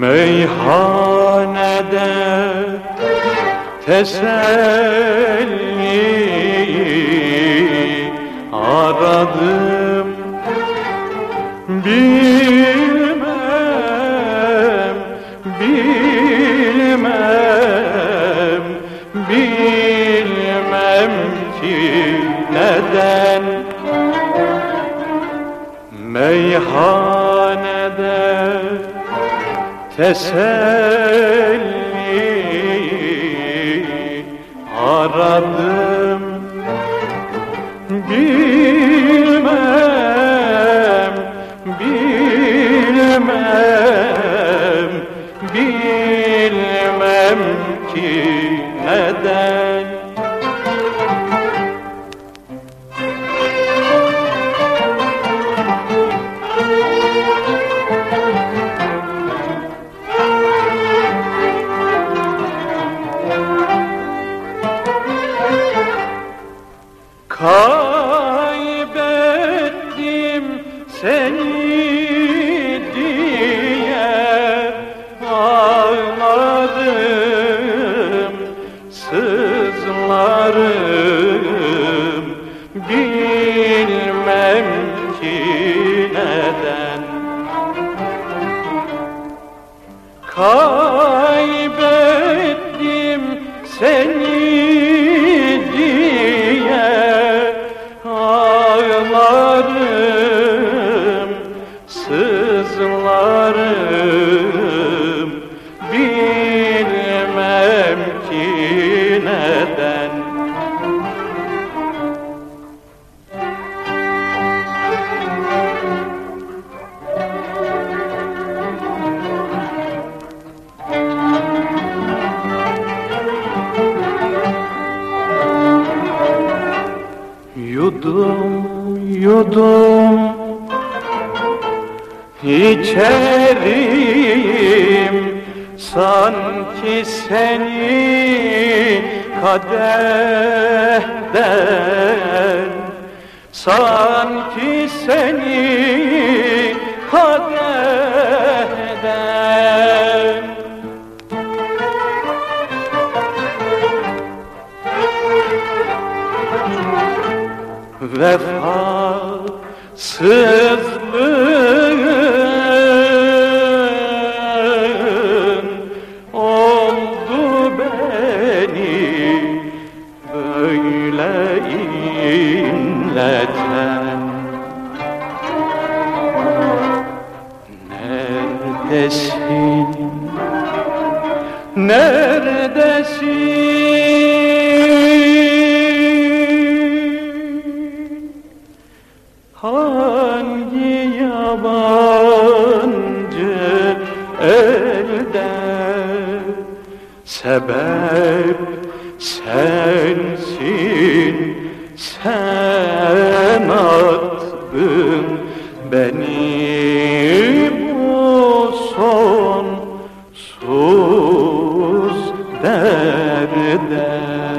美好。Teselli aradım. Bilmem, bilmem, bilmem ki neden. Meyhanede teselli aradım. Bilmem, bilmem, bilmem ki neden Kaybettim seni diye ağlarım, sızlarım bilmem ki neden. Kaybettim seni yudum içerim sanki seni kadehden. Sanki seni kadehden vefasızlığın oldu beni böyle inleten Neredesin? Neredesin? Hangi yabancı elde sebep sensin. Sen attın beni bu son sus derde.